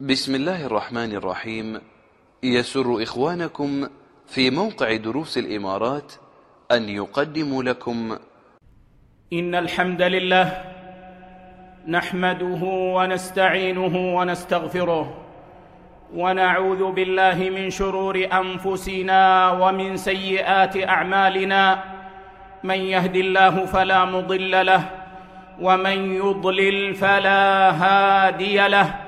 بسم الله الرحمن الرحيم. يسر إخوانكم في موقع دروس الإمارات أن يقدموا لكم. إن الحمد لله نحمده ونستعينه ونستغفره ونعوذ بالله من شرور أنفسنا ومن سيئات أعمالنا. من يهد الله فلا مضل له ومن يضلل فلا هادي له.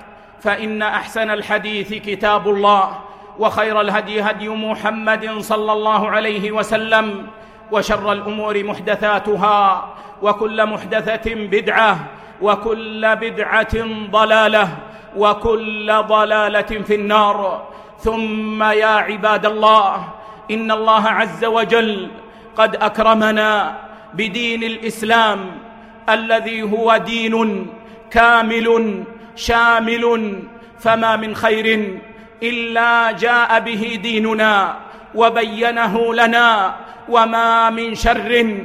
فإن أحسن الحديث كتاب الله وخير الهدي هدي محمد صلى الله عليه وسلم وشر الأمور محدثاتها وكل محدثة بدعة وكل بدعة ضلالة وكل ضلالة في النار. ثم يا عباد الله إن الله عز وجل قد أكرمنا بدين الإسلام الذي هو دين كامل شامل فما من خير إلا جاء به ديننا وبينه لنا وما من شر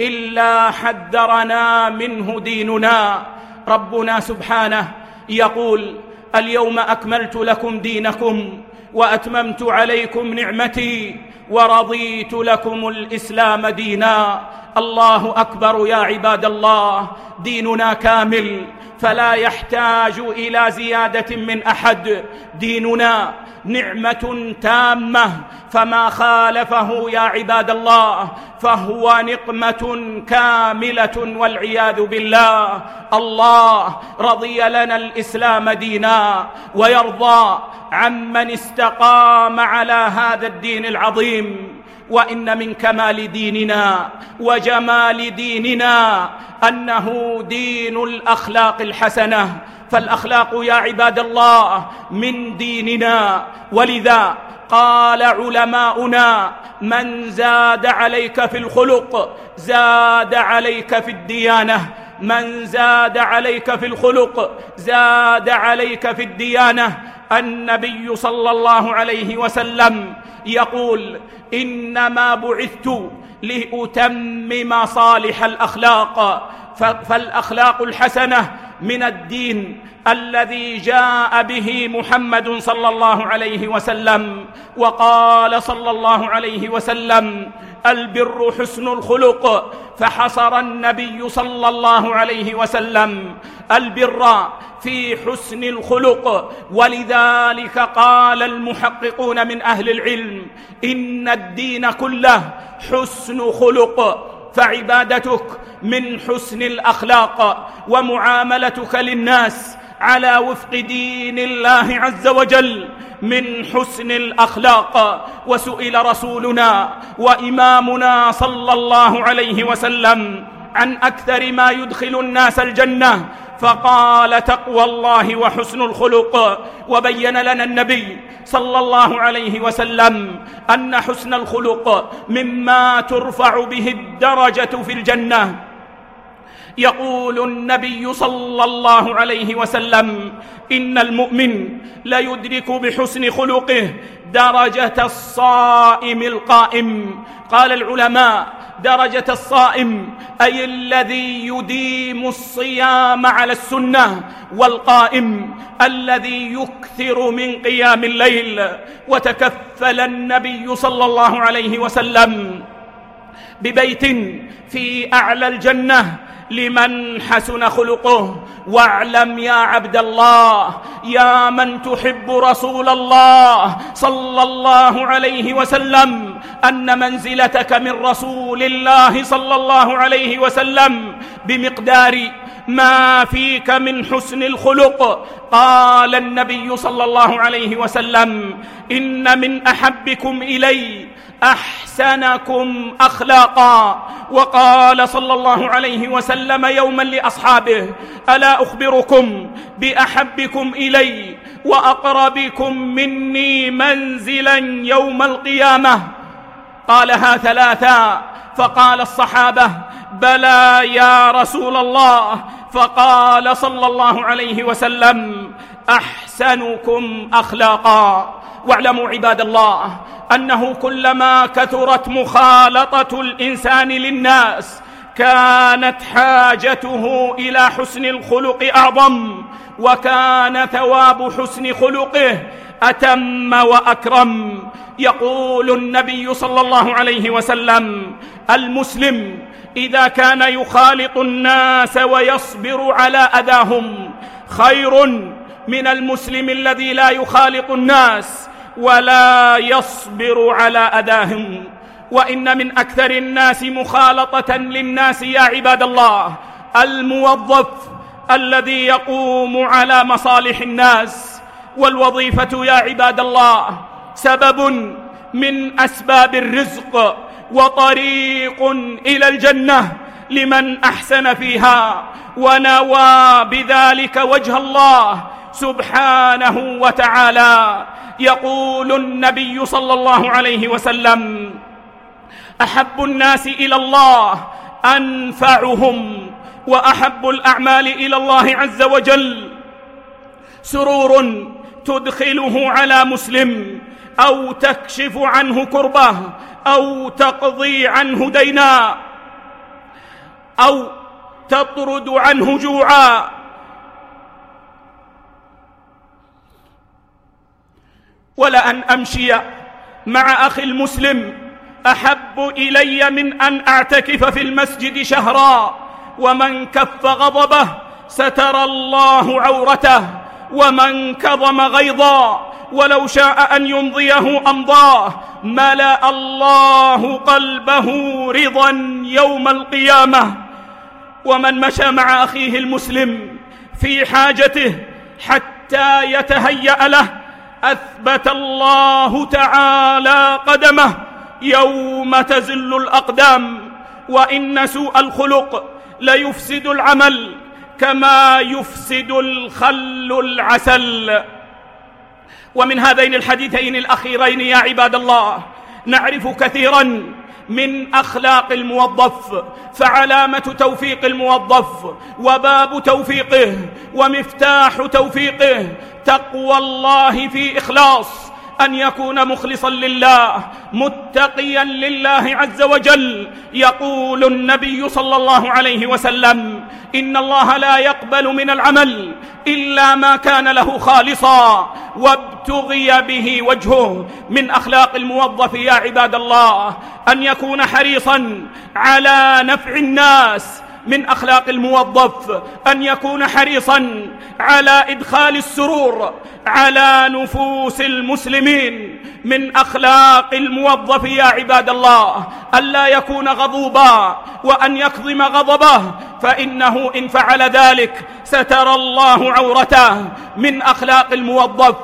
إلا حذرنا منه ديننا. ربنا سبحانه يقول اليوم أكملت لكم دينكم وأتممت عليكم نعمتي ورضيت لكم الإسلام دينا. الله أكبر يا عباد الله ديننا كامل فلا يحتاج إلى زيادة من أحد. ديننا نعمة تامة فما خالفه يا عباد الله فهو نقمة كاملة والعياذ بالله. الله رضي لنا الإسلام دينا ويرضى عمن استقام على هذا الدين العظيم. وإن من كمال ديننا وجمال ديننا أنه دين الأخلاق الحسنة. فالأخلاق يا عباد الله من ديننا. ولذا قال علماؤنا من زاد عليك في الخلق زاد عليك في الديانة. من زاد عليك في الخلق زاد عليك في الديانة. النبي صلى الله عليه وسلم يقول إنما بعثت لأتمم صالح الأخلاق. فالأخلاق الحسنة من الدين الذي جاء به محمد صلى الله عليه وسلم. وقال صلى الله عليه وسلم البر حسن الخلق. فحصر النبي صلى الله عليه وسلم. البر في حسن الخلق. ولذلك قال المحققون من أهل العلم إن الدين كله حسن خلق. فعبادتك من حسن الأخلاق ومعاملتك للناس على وفق دين الله عز وجل من حسن الأخلاق. وسئل رسولنا وإمامنا صلى الله عليه وسلم عن أكثر ما يدخل الناس الجنة فقال تقوى الله وحسن الخلق وبين لنا النبي صلى الله عليه وسلم أن حسن الخلق مما ترفع به الدرجة في الجنة. يقول النبي صلى الله عليه وسلم إن المؤمن ليدرك بحسن خلقه درجة الصائم القائم. قال العلماء درجة الصائم أي الذي يديم الصيام على السنة والقائم الذي يكثر من قيام الليل. وتكفل النبي صلى الله عليه وسلم ببيت في أعلى الجنة لمن حسن خلقه. واعلم يا عبد الله يا من تحب رسول الله صلى الله عليه وسلم أن منزلتك من رسول الله صلى الله عليه وسلم بمقدار ما فيك من حسن الخلق. قال النبي صلى الله عليه وسلم إن من أحبكم إلي أحسنكم أخلاقا. وقال صلى الله عليه وسلم يوما لأصحابه ألا أخبركم بأحبكم إلي وأقربكم مني منزلا يوم القيامة؟ قالها ثلاثا. فقال الصحابة بلى يا رسول الله. فقال صلى الله عليه وسلم أحسنكم أخلاقا. واعلموا عباد الله أنه كلما كثرت مخالطة الإنسان للناس كانت حاجته إلى حسن الخلق أعظم وكان ثواب حسن خلقه أتم وأكرم. يقول النبي صلى الله عليه وسلم المسلم إذا كان يخالط الناس ويصبر على أذاهم خير من المسلم الذي لا يخالط الناس ولا يصبر على أذاهم. وإن من أكثر الناس مخالطة للناس يا عباد الله الموظف الذي يقوم على مصالح الناس. والوظيفة يا عباد الله سبب من أسباب الرزق. وطريق إلى الجنة لمن أحسن فيها ونوى بذلك وجه الله سبحانه وتعالى. يقول النبي صلى الله عليه وسلم أحب الناس إلى الله أنفعهم وأحب الأعمال إلى الله عز وجل. سرور تدخله على مسلم أو تكشف عنه كربه أو تقضي عنه دينا أو تطرد عنه جوعا. ولأن أمشي مع أخي المسلم أحب إلي من أن أعتكف في المسجد شهرا ومن كف غضبه ستر الله عورته ومن كظم غيظا. ولو شاء أن يمضيه أمضاه ملأ الله قلبه رضا يوم القيامة. ومن مشى مع أخيه المسلم في حاجته حتى يتهيأ له أثبت الله تعالى قدمه يوم تزل الأقدام. وإن سوء الخلق ليفسد العمل كما يفسد الخل العسل. ومن هذين الحديثين الأخيرين يا عباد الله نعرف كثيرا من أخلاق الموظف فعلامة توفيق الموظف وباب توفيقه ومفتاح توفيقه تقوى الله في إخلاص. أن يكون مخلصا لله متقيا لله عز وجل. يقول النبي صلى الله عليه وسلم إن الله لا يقبل من العمل إلا ما كان له خالصا. وابتغي به وجهه. من أخلاق الموظف يا عباد الله أن يكون حريصا على نفع الناس من أخلاق الموظف أن يكون حريصا على إدخال السرور على نفوس المسلمين. من أخلاق الموظف يا عباد الله الا يكون غضوبا وأن يكظم غضبه فإنه إن فعل ذلك سترى الله عورته. من أخلاق الموظف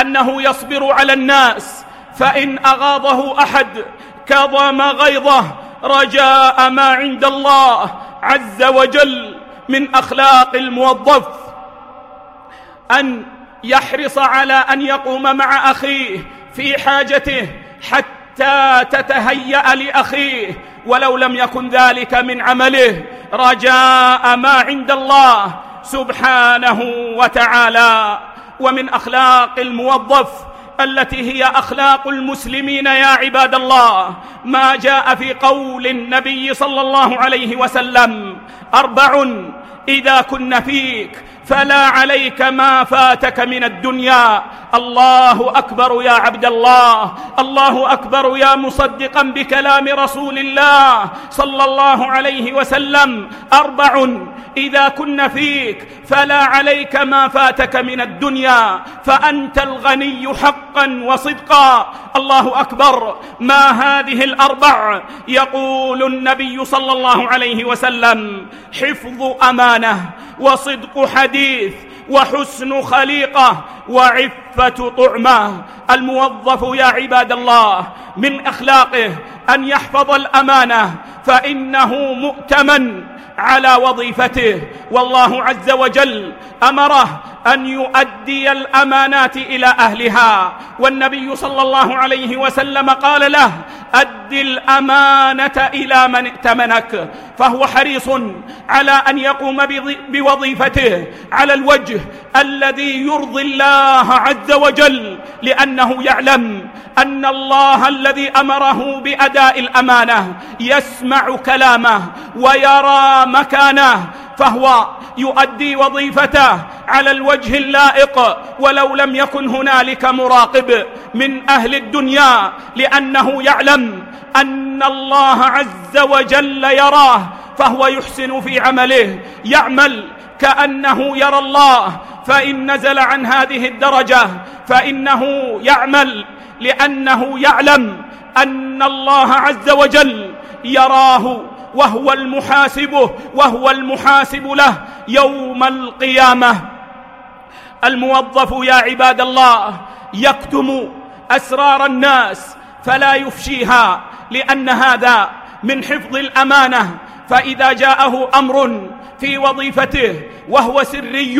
أنه يصبر على الناس فإن أغاضه أحد كظم غيظه رجاء ما عند الله عز وجل من أخلاق الموظف. أن يحرص على أن يقوم مع أخيه في حاجته حتى تتهيأ لأخيه ولو لم يكن ذلك من عمله. رجاء ما عند الله سبحانه وتعالى. ومن أخلاق الموظف التي هي أخلاق المسلمين يا عباد الله. ما جاء في قول النبي صلى الله عليه وسلم. أربع إذا كن فيك فلا عليك ما فاتك من الدنيا. الله أكبر يا عبد الله. الله أكبر يا مصدقا بكلام رسول الله صلى الله عليه وسلم. أربع إذا كن فيك فلا عليك ما فاتك من الدنيا فأنت الغني حقا وصدقا. الله أكبر. ما هذه الأربع؟ يقول النبي صلى الله عليه وسلم حفظ أمانة وصدق حديث وحسن خليقة وعفة طعمة. الموظف يا عباد الله من أخلاقه أن يحفظ الأمانة فإنه مؤتمن. على وظيفته. والله عز وجل أمره أن يؤدي الأمانات إلى أهلها. والنبي صلى الله عليه وسلم قال له أد الأمانة إلى من ائتمنك. فهو حريص على أن يقوم بوظيفته على الوجه الذي يرضي الله عز وجل لأنه يعلم أن الله الذي أمره بأداء الأمانة يسمع كلامه ويرى مكانه فهو يؤدي وظيفته على الوجه اللائق ولو لم يكن هنالك مراقب من أهل الدنيا لأنه يعلم أن الله عز وجل يراه فهو يحسن في عمله يعمل كأنه يرى الله فإن نزل عن هذه الدرجة فإنه يعمل لأنه يعلم أن الله عز وجل يراه وهو المحاسب وهو المحاسب له يوم القيامة. الموظف يا عباد الله يكتم أسرار الناس فلا يفشيها لأن هذا من حفظ الأمانة. فإذا جاءه أمر في وظيفته وهو سري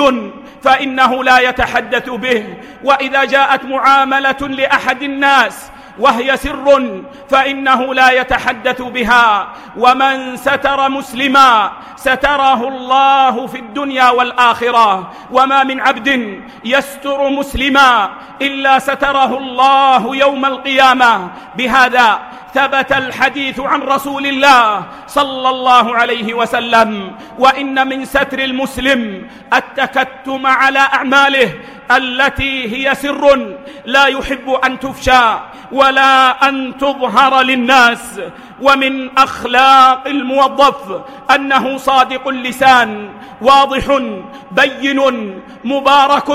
فإنه لا يتحدث به. وإذا جاءت معاملة لأحد الناس وهي سر فإنه لا يتحدث بها. ومن ستر مسلما ستره الله في الدنيا والآخرة. وما من عبد يستر مسلما إلا ستره الله يوم القيامة. بهذا ثبت الحديث عن رسول الله صلى الله عليه وسلم وإن من ستر المسلم التكتم على أعماله التي هي سر لا يحب أن تفشى ولا أن تظهر للناس. ومن أخلاق الموظف أنه صادق اللسان واضح بين مبارك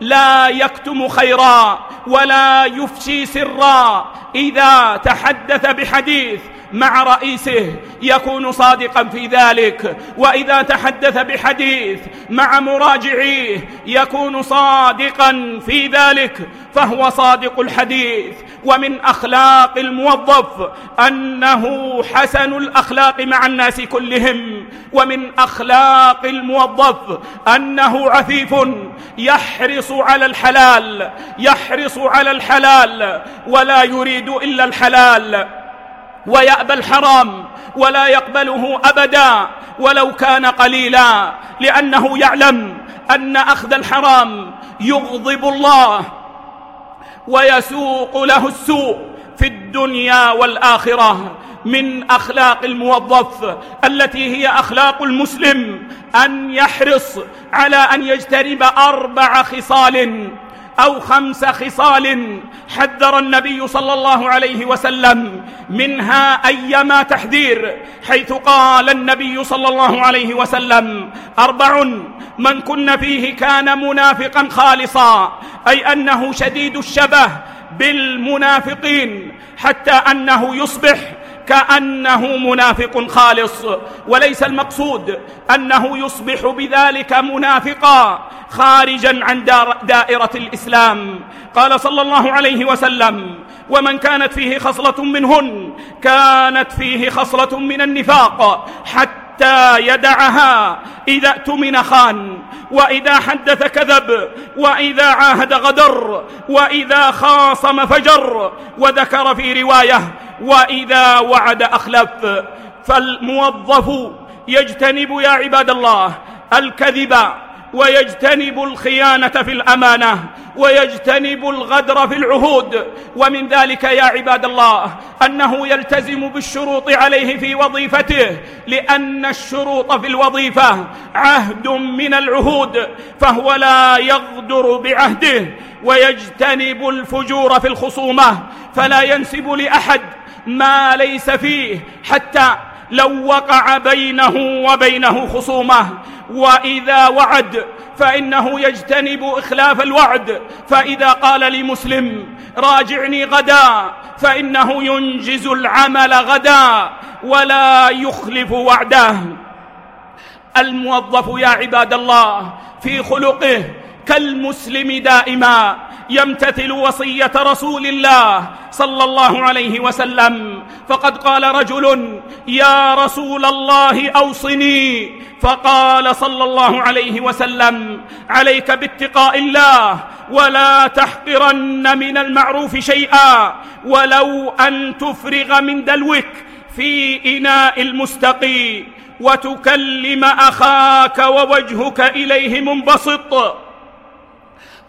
لا يكتم خيرا ولا يفشي سرا. إذا تحدث بحديث مع رئيسه يكون صادقا في ذلك. وإذا تحدث بحديث مع مراجعيه يكون صادقا في ذلك فهو صادق الحديث. ومن أخلاق الموظف أنه حسن الأخلاق مع الناس كلهم. ومن أخلاق الموظف أنه عفيف يحرص على الحلال يحرص على الحلال ولا يريد إلا الحلال. ويأبى الحرام ولا يقبله أبدا ولو كان قليلا لأنه يعلم أن أخذ الحرام يغضب الله ويسوق له السوء في الدنيا والآخرة من أخلاق الموظف التي هي أخلاق المسلم أن يحرص على أن يجتنب أربع خصال أو خمس خصال حذر النبي صلى الله عليه وسلم منها أيما تحذير حيث قال النبي صلى الله عليه وسلم أربع من كن فيه كان منافقا خالصا أي أنه شديد الشبه بالمنافقين حتى أنه يصبح كأنه منافق خالص وليس المقصود أنه يصبح بذلك منافقا خارجا عن دائرة الإسلام. قال صلى الله عليه وسلم ومن كانت فيه خصلة منهن كانت فيه خصلة من النفاق حتى يدعها إذا اؤتمن خان وإذا حدث كذب وإذا عاهد غدر وإذا خاصم فجر وذكر في رواية وإذا وعد أخلف فالموظف يجتنب يا عباد الله الكذب ويجتنب الخيانة في الأمانة ويجتنب الغدر في العهود. ومن ذلك يا عباد الله أنه يلتزم بالشروط عليه في وظيفته لأن الشروط في الوظيفة عهد من العهود فهو لا يغدر بعهده ويجتنب الفجور في الخصومة فلا ينسب لأحد ما ليس فيه حتى لو وقع بينه وبينه خصومة. وإذا وعد فإنه يجتنب إخلاف الوعد. فإذا قال لمسلم راجعني غدا فإنه ينجز العمل غدا ولا يخلف وعده. الموظف يا عباد الله في خلقه كالمسلم دائما. يمتثل وصية رسول الله صلى الله عليه وسلم. فقد قال رجل يا رسول الله أوصني. فقال صلى الله عليه وسلم عليك باتقاء الله ولا تحقرن من المعروف شيئا ولو أن تفرغ من دلوك في إناء المستقي وتكلم أخاك ووجهك إليه منبسط.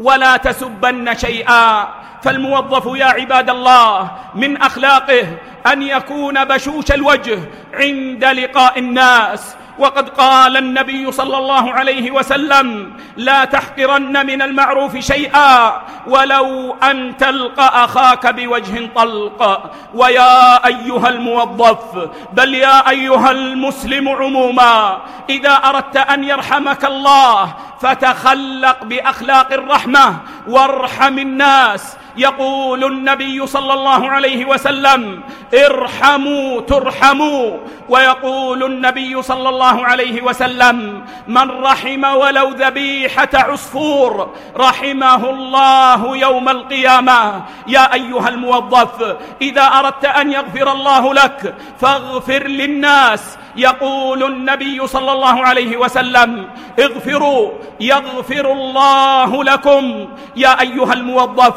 ولا تسبن شيئا. فالموظف يا عباد الله من أخلاقه أن يكون بشوش الوجه عند لقاء الناس. وقد قال النبي صلى الله عليه وسلم لا تحقرن من المعروف شيئا ولو أن تلقى أخاك بوجه طلق. ويا أيها الموظف بل يا أيها المسلم عموما إذا أردت أن يرحمك الله فتخلق بأخلاق الرحمة وارحم الناس يقول النبي صلى الله عليه وسلم ارحموا ترحموا. ويقول النبي صلى الله عليه وسلم من رحم ولو ذبيحة عصفور رحمه الله يوم القيامة. يا أيها الموظف إذا أردت أن يغفر الله لك فاغفر للناس يقول النبي صلى الله عليه وسلم اغفروا يغفر الله لكم. يا أيها الموظف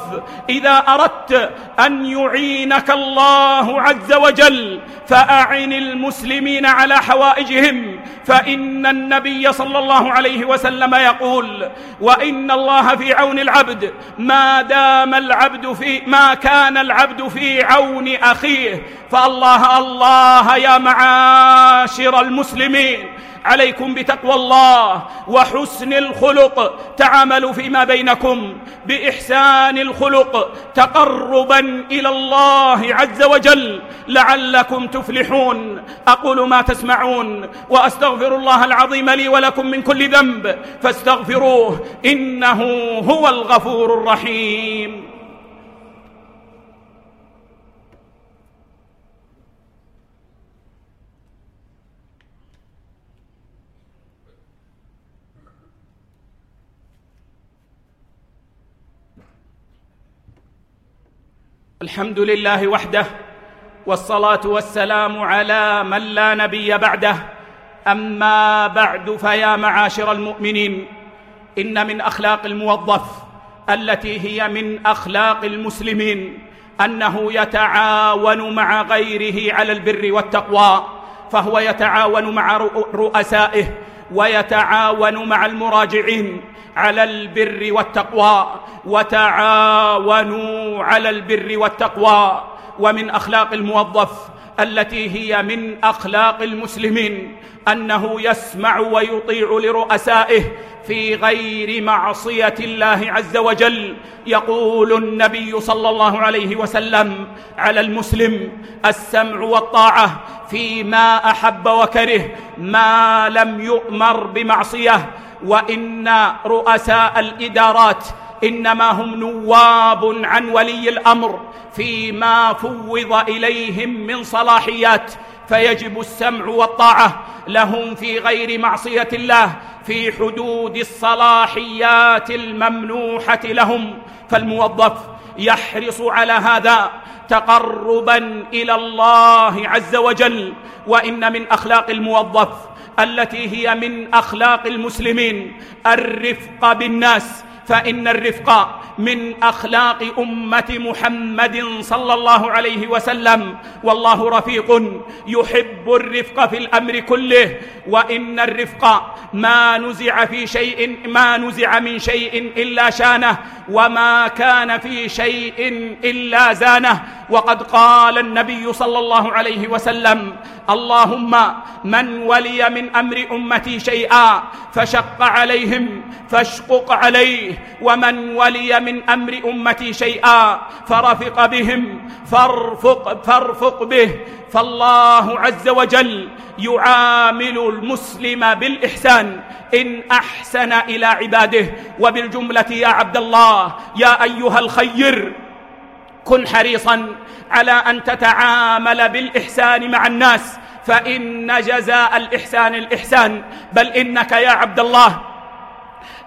إذا أردت أن يعينك الله عز وجل فأعن المسلمين على حوائجهم. فإن النبي صلى الله عليه وسلم يقول وإن الله في عون العبد ما دام العبد في ما كان العبد في عون أخيه فالله الله يا معاشر المسلمين عليكم بتقوى الله وحسن الخلق. تعاملوا فيما بينكم بإحسان الخلق تقربا إلى الله عز وجل. لعلكم تفلحون. أقول ما تسمعون وأستغفر الله العظيم لي ولكم من كل ذنب فاستغفروه إنه هو الغفور الرحيم. الحمد لله وحده والصلاة والسلام على من لا نبي بعده. أما بعد فيا معاشر المؤمنين إن من أخلاق الموظف التي هي من أخلاق المسلمين أنه يتعاون مع غيره على البر والتقوى فهو يتعاون مع رؤسائه ويتعاون مع المراجعين على البر والتقوى وتعاونوا على البر والتقوى. ومن أخلاق الموظف التي هي من أخلاق المسلمين أنه يسمع ويطيع لرؤسائه في غير معصية الله عز وجل. يقول النبي صلى الله عليه وسلم على المسلم السمع والطاعة فيما أحب وكره ما لم يؤمر بمعصية وإن رؤساء الإدارات إنما هم نواب عن ولي الأمر فيما فوض إليهم من صلاحيات فيجب السمع والطاعة لهم في غير معصية الله في حدود الصلاحيات الممنوحة لهم. فالموظف يحرص على هذا تقربا إلى الله عز وجل وإن من أخلاق الموظف التي هي من أخلاق المسلمين الرفق بالناس. فإن الرفق من أخلاق أمة محمد صلى الله عليه وسلم. والله رفيق يحب الرفق في الأمر كله. وإن الرفق ما نزع في شيء ما نزع من شيء إلا شانه. وما كان في شيء إلا زانه. وقد قال النبي صلى الله عليه وسلم اللهم من ولي من أمر أمتي شيئا فشق عليهم فاشقق عليه ومن ولي من أمر أمتي شيئا فرفق بهم فارفق, فارفق به. فالله عز وجل يعامل المسلم بالإحسان. إن أحسن إلى عباده. وبالجملة يا عبد الله يا أيها الخير كن حريصا على أن تتعامل بالإحسان مع الناس. فإن جزاء الإحسان الإحسان بل إنك يا عبد الله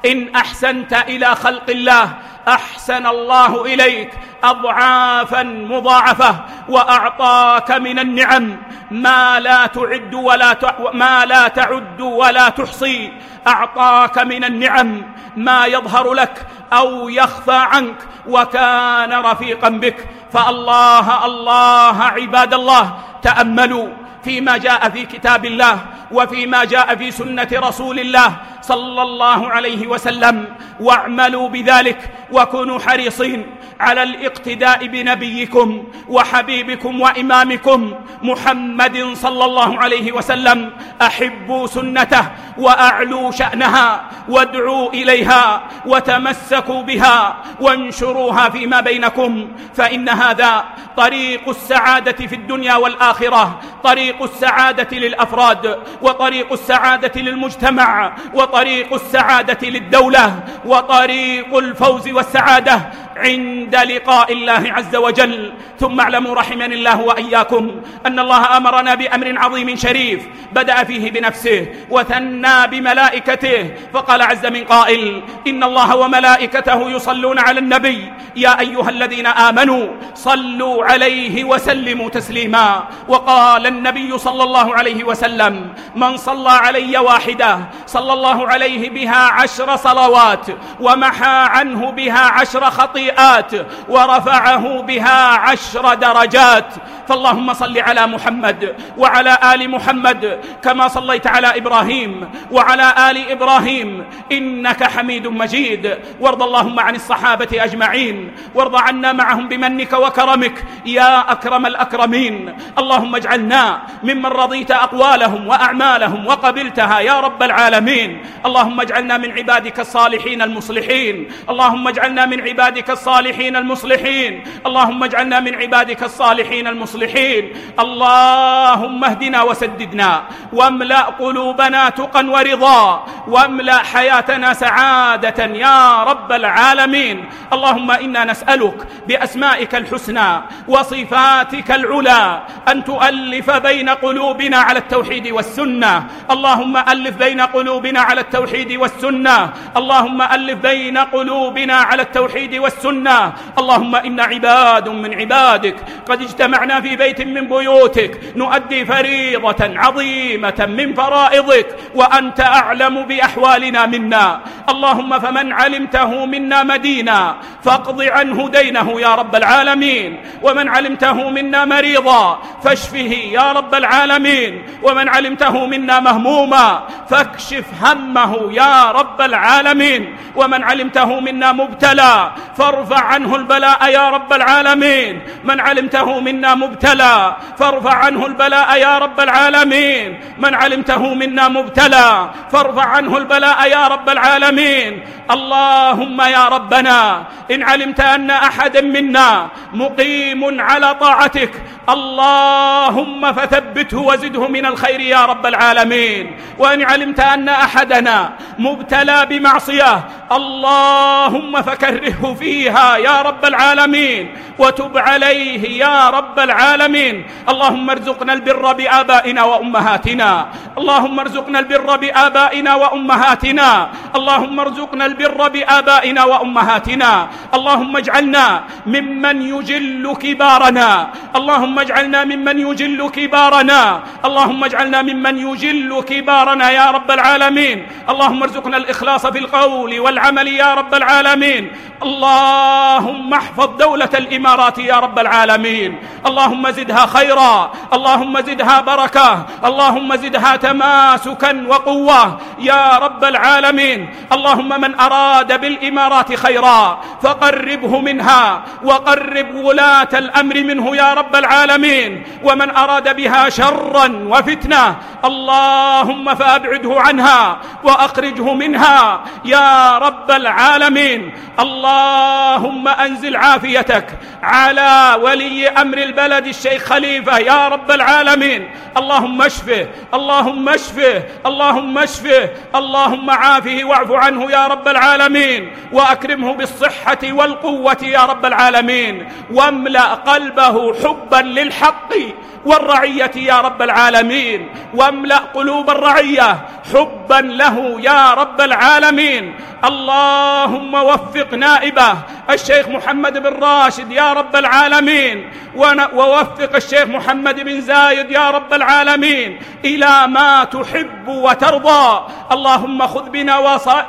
إن أحسنت إلى خلق الله أحسن الله إليك أضعافا مضاعفة وأعطاك من النعم. ما لا تعد ولا ما لا تعد ولا تحصي أعطاك من النعم. ما يظهر لك أو يخفى عنك وكان رفيقا بك. فالله الله عباد الله تأملوا. فيما جاء في كتاب الله وفيما جاء في سنة رسول الله صلى الله عليه وسلم واعملوا بذلك وكونوا حريصين. على الاقتداء بنبيكم وحبيبكم وإمامكم محمد صلى الله عليه وسلم أحبوا سنته وأعلوا شأنها وادعوا إليها وتمسكوا بها وانشروها فيما بينكم فإن هذا طريق السعادة في الدنيا والآخرة طريق السعادة للأفراد وطريق السعادة للمجتمع وطريق السعادة للدولة وطريق الفوز والسعادة عند لقاء الله عز وجل. ثم اعلموا رحمني الله وإياكم أن الله أمرنا بأمر عظيم شريف بدأ فيه بنفسه وثنى بملائكته. فقال عز من قائل إن الله وملائكته يصلون على النبي. يا أيها الذين آمنوا صلوا عليه وسلموا تسليما. وقال النبي صلى الله عليه وسلم من صلى علي واحدة صلى الله عليه بها عشر صلوات ومحى عنه بها عشر خطيئات ورفعه بها عشر درجات فاللهم صل على محمد وعلى آل محمد كما صليت على إبراهيم وعلى آل إبراهيم. إنك حميد مجيد. وارض اللهم عن الصحابة أجمعين. وارض عنا معهم بمنك وكرمك. يا أكرم الأكرمين. اللهم اجعلنا ممن رضيت أقوالهم وأعمالهم وقبلتها يا رب العالمين. اللهم اجعلنا من عبادك الصالحين المصلحين. اللهم اجعلنا من عبادك الصالحين المصلحين. اللهم اجعلنا من عبادك الصالحين المصلحين. اللهم اهدنا وسددنا واملأ قلوبنا تقا ورضا واملأ حياتنا سعادة يا رب العالمين. اللهم إنا نسألك بأسمائك الحسنى وصفاتك العلى أن تؤلف بين قلوبنا على التوحيد والسنة. اللهم ألف بين قلوبنا على التوحيد والسنة. اللهم ألف بين قلوبنا على التوحيد والسنة. اللهم إنا عباد من عبادك. قد اجتمعنا في بيت من بيوتك نؤدي فريضة عظيمة من فرائضك وأنت أعلم بأحوالنا منا. اللهم فمن علمته منا مدينا فاقض عنه دينه يا رب العالمين. ومن علمته منا مريضا فاشفه يا رب العالمين. ومن علمته منا مهموما فاكشف همه يا رب العالمين. ومن علمته منا مبتلى فارفع عنه البلاء يا رب العالمين. من علمته منا مبتلى فارفع عنه البلاء يا رب العالمين. من علمته منا مبتلى. فارفع عنه البلاء يا رب العالمين. اللهم يا ربنا إن علمت أن أحد منا مقيم على طاعتك اللهم فثبته وزده من الخير يا رب العالمين. وإن علمت أن أحدنا مبتلى بمعصية اللهم فكرهه فيها يا رب العالمين. وتب عليه يا رب العالمين. اللهم ارزقنا البر بآبائنا وأمهاتنا. اللهم ارزقنا البر بآبائنا وأمهاتنا. اللهم ارزقنا البر بآبائنا وأمهاتنا. اللهم اجعلنا ممن يجل كبارنا. اللهم اجعلنا ممن يجل كبارنا. اللهم اجعلنا ممن يجل كبارنا يا رب العالمين. اللهم ارزقنا الإخلاص في القول وال والعمل يا رب العالمين. اللهم احفظ دولة الإمارات يا رب العالمين. اللهم زدها خيرا. اللهم زدها بركة. اللهم زدها تماسكا وقوة يا رب العالمين. اللهم من أراد بالإمارات خيرا فقربه منها وقرب ولاة الأمر منه يا رب العالمين. ومن أراد بها شرا وفتنة اللهم فأبعده عنها وأخرجه منها. يا رب العالمين اللهم أنزل عافيتك على ولي أمر البلد الشيخ خليفة. يا رب العالمين. اللهم اشفه اللهم اشفه اللهم اشفه اللهم عافه واعف عنه يا رب العالمين. وأكرمه بالصحة والقوة يا رب العالمين. واملأ قلبه حبا للحق والرعية يا رب العالمين. واملأ قلوب الرعية حبا له يا رب العالمين. اللهم وفق نائبه الشيخ محمد بن راشد. يا رب العالمين. ووفق الشيخ محمد بن زايد يا رب العالمين إلى ما تحب وترضى. اللهم خذ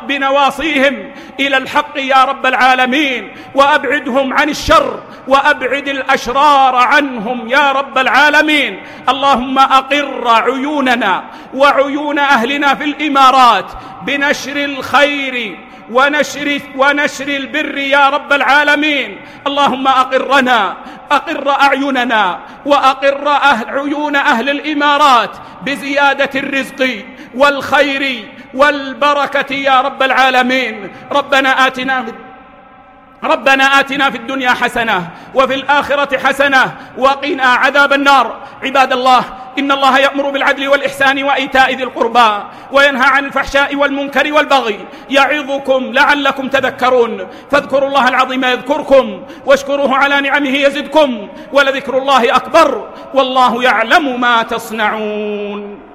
بنواصيهم إلى الحق يا رب العالمين وأبعدهم عن الشر وأبعد الأشرار عنهم يا رب العالمين. اللهم أقر عيوننا وعيون أهلنا في الإمارات بنشر الخير ونشر ونشر البر يا رب العالمين. اللهم أقرنا أقر أعيننا وأقر أهل عيون أهل الإمارات بزيادة الرزق والخير والبركة يا رب العالمين. ربنا آتنا ربنا آتنا في الدنيا حسنة وفي الآخرة حسنة وقنا عذاب النار. عباد الله إن الله يأمر بالعدل والإحسان وإيتاء ذي القربى وينهى عن الفحشاء والمنكر والبغي يعظكم لعلكم تذكرون. فاذكروا الله العظيم يذكركم واشكروه على نعمه يزدكم ولذكر الله أكبر والله يعلم ما تصنعون.